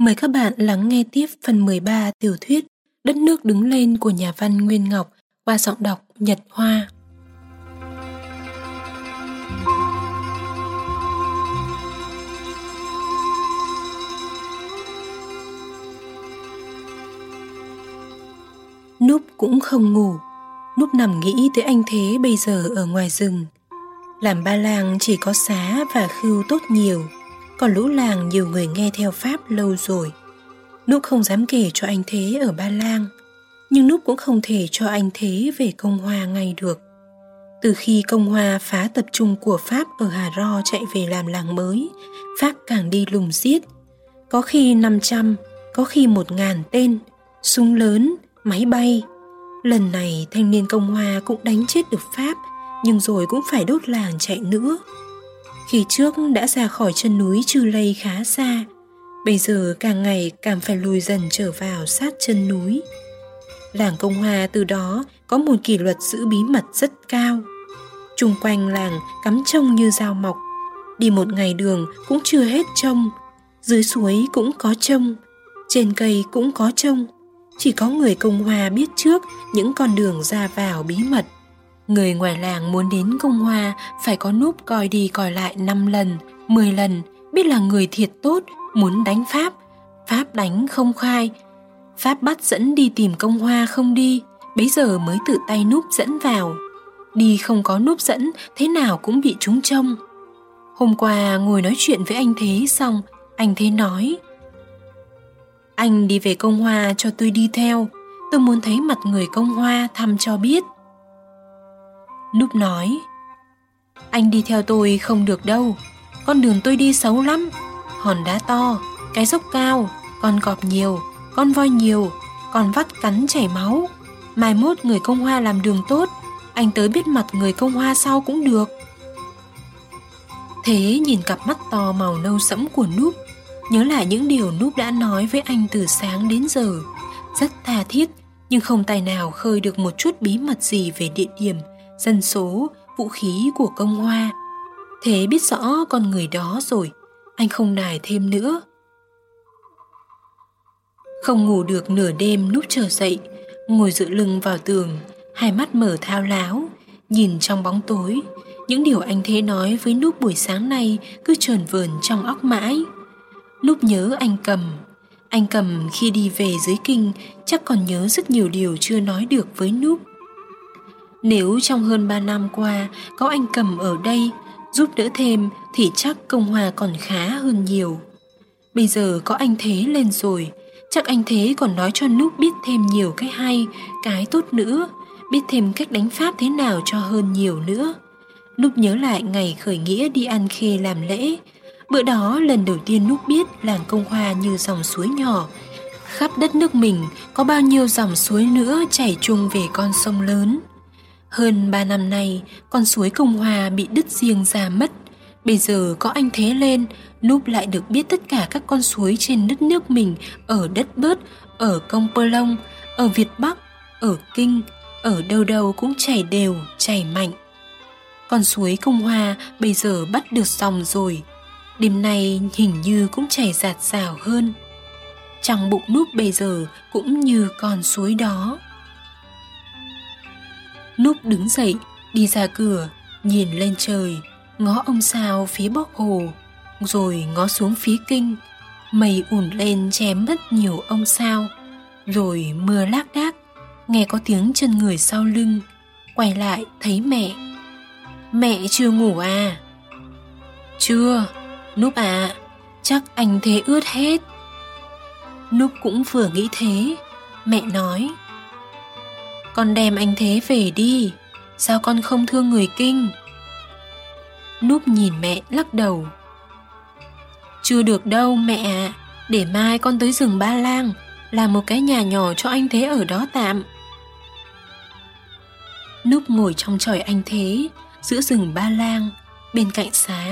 Mời các bạn lắng nghe tiếp phần 13 tiểu thuyết Đất nước đứng lên của nhà văn Nguyên Ngọc qua giọng đọc Nhật Hoa. Núp cũng không ngủ, Núp nằm nghĩ tới anh Thế bây giờ ở ngoài rừng. Làm ba làng chỉ có xá và khưu tốt nhiều còn lũ làng nhiều người nghe theo Pháp lâu rồi. Núp không dám kể cho anh Thế ở Ba Lang, nhưng Núp cũng không thể cho anh Thế về Công Hoa ngay được. Từ khi Công Hoa phá tập trung của Pháp ở Hà Ro chạy về làm làng mới, Pháp càng đi lùng giết. Có khi 500, có khi 1.000 tên, súng lớn, máy bay. Lần này thanh niên Công Hoa cũng đánh chết được Pháp, nhưng rồi cũng phải đốt làng chạy nữa. Khi trước đã ra khỏi chân núi trừ Lây khá xa, bây giờ càng ngày càng phải lùi dần trở vào sát chân núi. Làng Công Hoa từ đó có một kỷ luật giữ bí mật rất cao. Trung quanh làng cắm trông như dao mọc, đi một ngày đường cũng chưa hết trông, dưới suối cũng có trông, trên cây cũng có trông. Chỉ có người Công Hoa biết trước những con đường ra vào bí mật. Người ngoài làng muốn đến công hoa phải có núp coi đi coi lại 5 lần, 10 lần, biết là người thiệt tốt, muốn đánh Pháp. Pháp đánh không khai. Pháp bắt dẫn đi tìm công hoa không đi, bấy giờ mới tự tay núp dẫn vào. Đi không có núp dẫn, thế nào cũng bị chúng trông. Hôm qua ngồi nói chuyện với anh Thế xong, anh Thế nói Anh đi về công hoa cho tôi đi theo, tôi muốn thấy mặt người công hoa thăm cho biết. Núp nói Anh đi theo tôi không được đâu Con đường tôi đi xấu lắm. Hòn đá to, cái dốc cao Con cọp nhiều, con voi nhiều Con vắt cắn chảy máu. Mai mốt người công hoa làm đường tốt Anh tới biết mặt người công hoa sau cũng được. Thế nhìn cặp mắt to màu nâu sẫm của Núp Nhớ lại những điều Núp đã nói với anh từ sáng đến giờ. Rất tha thiết Nhưng không tài nào khơi được một chút bí mật gì về địa điểm dân số, vũ khí của công hoa. Thế biết rõ con người đó rồi, anh không nài thêm nữa. Không ngủ được nửa đêm núp trở dậy, ngồi dựa lưng vào tường, hai mắt mở thao láo, nhìn trong bóng tối. Những điều anh Thế nói với Núp buổi sáng nay cứ trờn vờn trong óc mãi. Núp nhớ anh cầm. Anh cầm khi đi về dưới kinh chắc còn nhớ rất nhiều điều chưa nói được với Núp. Nếu trong hơn 3 năm qua có anh cầm ở đây giúp đỡ thêm thì chắc công hòa còn khá hơn nhiều. Bây giờ có anh Thế lên rồi, chắc anh Thế còn nói cho Núp biết thêm nhiều cái hay, cái tốt nữa, biết thêm cách đánh pháp thế nào cho hơn nhiều nữa. Núp nhớ lại ngày khởi nghĩa đi ăn khê làm lễ. Bữa đó lần đầu tiên Núp biết làng công hòa như dòng suối nhỏ. Khắp đất nước mình có bao nhiêu dòng suối nữa chảy chung về con sông lớn. Hơn 3 năm nay, con suối Công Hòa bị đứt riêng ra mất. Bây giờ có anh Thế lên, Núp lại được biết tất cả các con suối trên đất nước mình ở đất bớt, ở Công Pơ Long, ở Việt Bắc, ở Kinh, ở đâu đâu cũng chảy đều, chảy mạnh. Con suối Công Hòa bây giờ bắt được dòng rồi. Đêm nay hình như cũng chảy giạt rào hơn. Trong bụng Núp bây giờ cũng như con suối đó. Núp đứng dậy, đi ra cửa, nhìn lên trời, ngó ông sao phía bóc hồ, rồi ngó xuống phía kinh. Mây ùn lên che mất nhiều ông sao, rồi mưa lác đác, nghe có tiếng chân người sau lưng, quay lại thấy mẹ. Mẹ chưa ngủ à? Chưa, Núp à, chắc anh thế ướt hết. Núp cũng vừa nghĩ thế, mẹ nói con đem anh thế về đi. Sao con không thương người kinh? Núp nhìn mẹ lắc đầu. Chưa được đâu mẹ ạ, Để mai con tới rừng Ba Lang, Làm một cái nhà nhỏ cho anh thế ở đó tạm. Núp ngồi trong trời anh thế, Giữa rừng Ba Lang, Bên cạnh xá.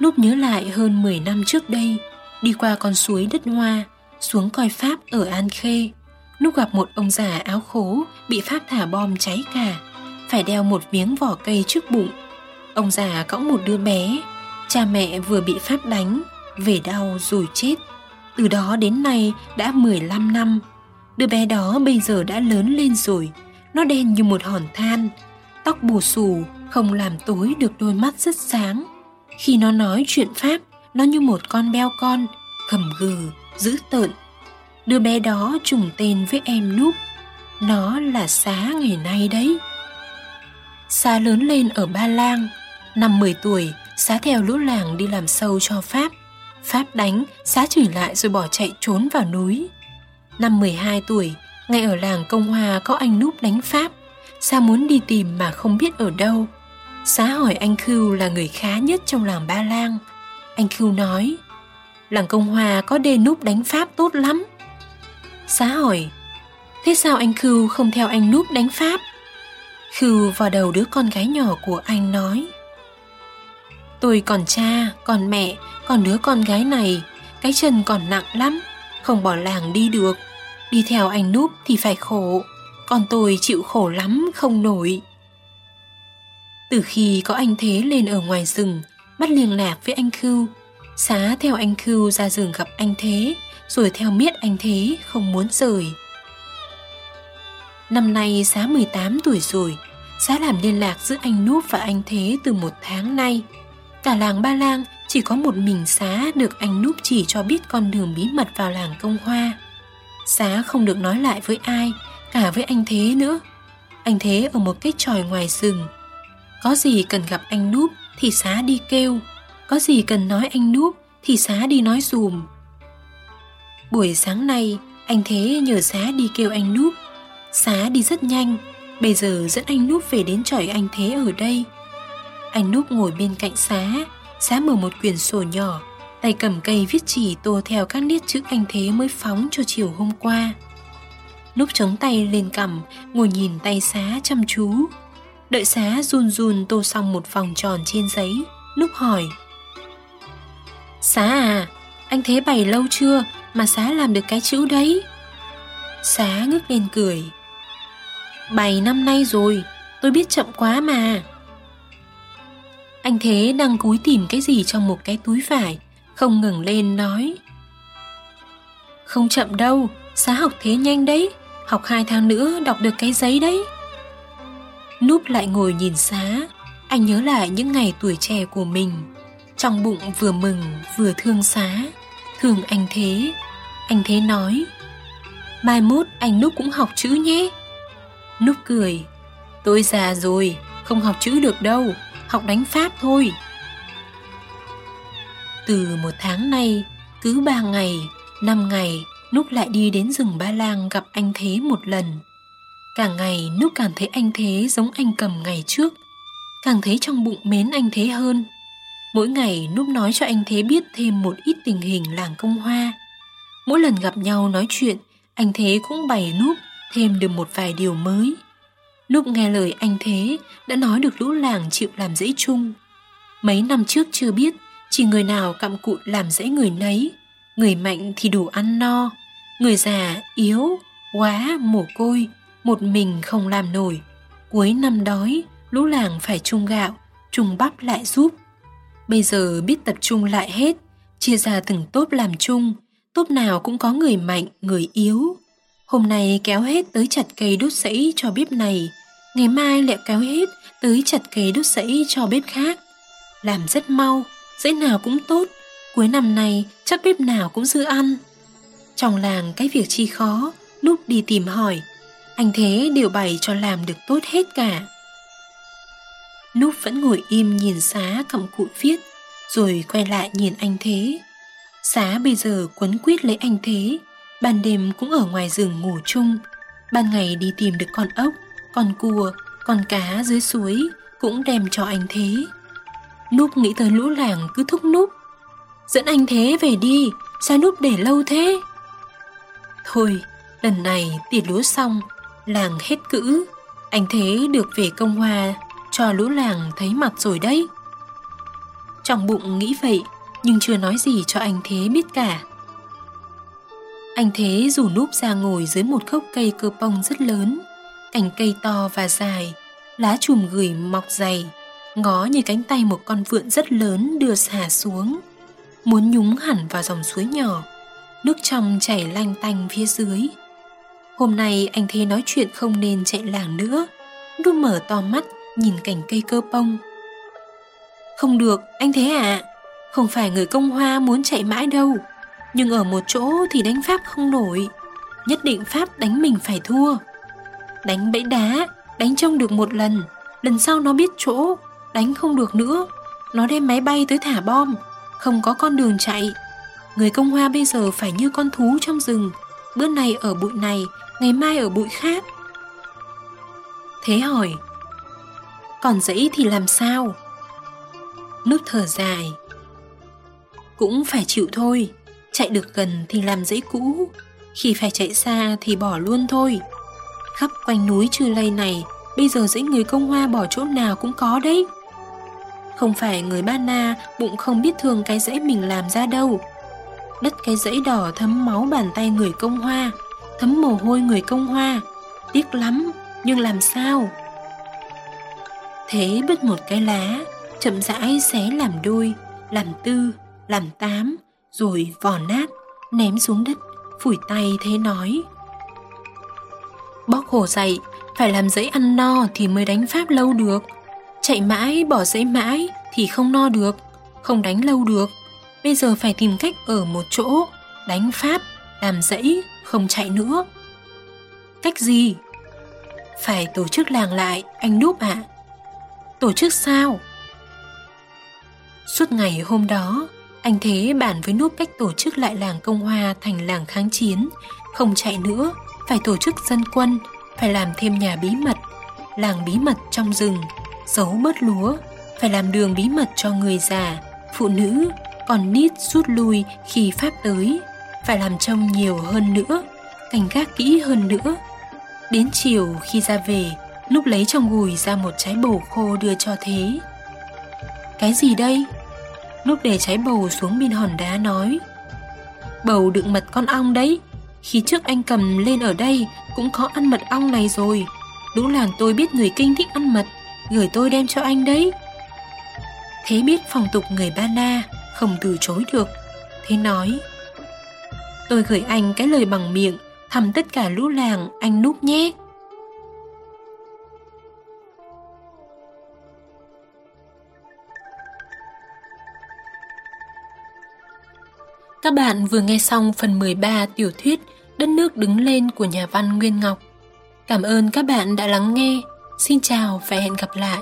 Núp nhớ lại hơn 10 năm trước đây, Đi qua con suối đất hoa, Xuống coi Pháp ở An Khê lúc gặp một ông già áo khố bị Pháp thả bom cháy cả, phải đeo một miếng vỏ cây trước bụng. Ông già cõng một đứa bé, cha mẹ vừa bị Pháp đánh, về đau rồi chết. Từ đó đến nay đã 15 năm. Đứa bé đó bây giờ đã lớn lên rồi. Nó đen như một hòn than. Tóc bù xù, không làm tối được đôi mắt rất sáng. Khi nó nói chuyện Pháp, nó như một con beo con, khẩm gừ, dữ tợn. Đứa bé đó trùng tên với em núp. Nó là xá ngày nay đấy. Xá lớn lên ở Ba Lang. Năm 10 tuổi, xá theo lũ làng đi làm sâu cho Pháp. Pháp đánh, xá chửi lại rồi bỏ chạy trốn vào núi. Năm 12 tuổi, ngay ở làng Công Hòa có anh núp đánh Pháp. Xá muốn đi tìm mà không biết ở đâu. Xá hỏi anh Khưu là người khá nhất trong làng Ba Lang. Anh Khưu nói, làng Công Hòa có đê núp đánh Pháp tốt lắm. Xá hỏi, thế sao anh Khưu không theo anh núp đánh Pháp? Khưu vào đầu đứa con gái nhỏ của anh nói, Tôi còn cha, còn mẹ, còn đứa con gái này, cái chân còn nặng lắm, không bỏ làng đi được. Đi theo anh núp thì phải khổ, còn tôi chịu khổ lắm không nổi. Từ khi có anh Thế lên ở ngoài rừng, bắt liên lạc với anh Khưu, xá theo anh Khưu ra rừng gặp anh Thế, rồi theo miết anh Thế không muốn rời. Năm nay xá 18 tuổi rồi, xá làm liên lạc giữa anh Núp và anh Thế từ một tháng nay. Cả làng Ba Lang chỉ có một mình xá được anh Núp chỉ cho biết con đường bí mật vào làng Công Hoa. Xá không được nói lại với ai, cả với anh Thế nữa. Anh Thế ở một cái tròi ngoài rừng. Có gì cần gặp anh Núp thì xá đi kêu, có gì cần nói anh Núp thì xá đi nói dùm. Buổi sáng nay, anh Thế nhờ xá đi kêu anh Núp. Xá đi rất nhanh, bây giờ dẫn anh Núp về đến tròi anh Thế ở đây. Anh Núp ngồi bên cạnh xá, xá mở một quyển sổ nhỏ, tay cầm cây viết chỉ tô theo các nét chữ anh Thế mới phóng cho chiều hôm qua. Núp chống tay lên cằm, ngồi nhìn tay xá chăm chú. Đợi xá run run tô xong một vòng tròn trên giấy, Núp hỏi. Xá à, anh Thế bày lâu chưa mà xá làm được cái chữ đấy? Xá ngước lên cười. Bày năm nay rồi, tôi biết chậm quá mà. Anh Thế đang cúi tìm cái gì trong một cái túi vải, không ngừng lên nói. Không chậm đâu, xá học thế nhanh đấy, học hai tháng nữa đọc được cái giấy đấy. Núp lại ngồi nhìn xá, anh nhớ lại những ngày tuổi trẻ của mình. Trong bụng vừa mừng vừa thương xá, thường anh Thế. Anh Thế nói, mai mốt anh Núp cũng học chữ nhé. Núp cười, tôi già rồi, không học chữ được đâu, học đánh Pháp thôi. Từ một tháng nay, cứ ba ngày, năm ngày, Núp lại đi đến rừng Ba Lang gặp anh Thế một lần. Càng ngày Núp càng thấy anh Thế giống anh cầm ngày trước, càng thấy trong bụng mến anh Thế hơn. Mỗi ngày núp nói cho anh Thế biết thêm một ít tình hình làng công hoa. Mỗi lần gặp nhau nói chuyện, anh Thế cũng bày núp thêm được một vài điều mới. Núp nghe lời anh thế đã nói được lũ làng chịu làm dãy chung. Mấy năm trước chưa biết, chỉ người nào cặm cụi làm dãy người nấy. Người mạnh thì đủ ăn no, người già, yếu, quá, mồ côi, một mình không làm nổi. Cuối năm đói, lũ làng phải chung gạo, chung bắp lại giúp. Bây giờ biết tập trung lại hết, chia ra từng tốp làm chung, tốp nào cũng có người mạnh, người yếu, Hôm nay kéo hết tới chặt cây đốt sẫy cho bếp này, ngày mai lại kéo hết tới chặt cây đốt sẫy cho bếp khác. Làm rất mau, dãy nào cũng tốt, cuối năm này chắc bếp nào cũng dư ăn. Trong làng cái việc chi khó, lúc đi tìm hỏi, anh Thế đều bày cho làm được tốt hết cả. Núp vẫn ngồi im nhìn xá cầm cụi viết, rồi quay lại nhìn anh Thế. Xá bây giờ quấn quýt lấy anh Thế, ban đêm cũng ở ngoài rừng ngủ chung, ban ngày đi tìm được con ốc, con cua, con cá dưới suối cũng đem cho anh thế. Núp nghĩ tới lũ làng cứ thúc núp. Dẫn anh thế về đi, sao núp để lâu thế? Thôi, lần này tỉ lúa xong, làng hết cữ, anh thế được về công hoa, cho lũ làng thấy mặt rồi đấy. Trong bụng nghĩ vậy, nhưng chưa nói gì cho anh thế biết cả. Anh Thế rủ núp ra ngồi dưới một gốc cây cơ pông rất lớn, cành cây to và dài, lá chùm gửi mọc dày, ngó như cánh tay một con vượn rất lớn đưa xả xuống, muốn nhúng hẳn vào dòng suối nhỏ. nước trong chảy lanh tanh phía dưới. Hôm nay anh Thế nói chuyện không nên chạy làng nữa. Núp mở to mắt nhìn cảnh cây cơ bông Không được, anh Thế ạ. À, không phải người công hoa muốn chạy mãi đâu. Nhưng ở một chỗ thì đánh Pháp không nổi. Nhất định Pháp đánh mình phải thua. Đánh bẫy đá, đánh trông được một lần. Lần sau nó biết chỗ, đánh không được nữa. Nó đem máy bay tới thả bom, không có con đường chạy. Người công hoa bây giờ phải như con thú trong rừng. Bữa này ở bụi này, ngày mai ở bụi khác. Thế hỏi, còn dãy thì làm sao? Nước thở dài. Cũng phải chịu thôi, chạy được gần thì làm dãy cũ, khi phải chạy xa thì bỏ luôn thôi. Khắp quanh núi Chư Lây này, bây giờ dãy người công hoa bỏ chỗ nào cũng có đấy. Không phải người Ba Na bụng không biết thương cái dãy mình làm ra đâu. Đất cái dãy đỏ thấm máu bàn tay người công hoa, thấm mồ hôi người công hoa. Tiếc lắm, nhưng làm sao? Thế bứt một cái lá, chậm rãi xé làm đôi, làm tư, làm tám, rồi vò nát, ném xuống đất, phủi tay thế nói. Bóc hồ dậy, phải làm giấy ăn no thì mới đánh Pháp lâu được. Chạy mãi, bỏ giấy mãi thì không no được, không đánh lâu được. Bây giờ phải tìm cách ở một chỗ, đánh Pháp, làm dãy, không chạy nữa. Cách gì? Phải tổ chức làng lại, anh Đúp ạ. À. Tổ chức sao? Suốt ngày hôm đó, anh Thế bàn với Núp cách tổ chức lại làng Công Hoa thành làng kháng chiến, không chạy nữa, phải tổ chức dân quân, phải làm thêm nhà bí mật, làng bí mật trong rừng, giấu bớt lúa, phải làm đường bí mật cho người già, phụ nữ, còn nít rút lui khi Pháp tới, phải làm trông nhiều hơn nữa, cảnh gác kỹ hơn nữa. Đến chiều khi ra về, lúc lấy trong gùi ra một trái bầu khô đưa cho Thế. Cái gì đây? Lúc để trái bầu xuống bên hòn đá nói. Bầu đựng mật con ong đấy. Khi trước anh cầm lên ở đây, Cũng có ăn mật ong này rồi. Đúng làng tôi biết người kinh thích ăn mật, Gửi tôi đem cho anh đấy. Thế biết phong tục người Ba Na Không từ chối được. Thế nói. Tôi gửi anh cái lời bằng miệng, Thăm tất cả lũ làng, anh núp nhé. Các bạn vừa nghe xong phần 13 tiểu thuyết Đất nước đứng lên của nhà văn Nguyên Ngọc. Cảm ơn các bạn đã lắng nghe. Xin chào và hẹn gặp lại.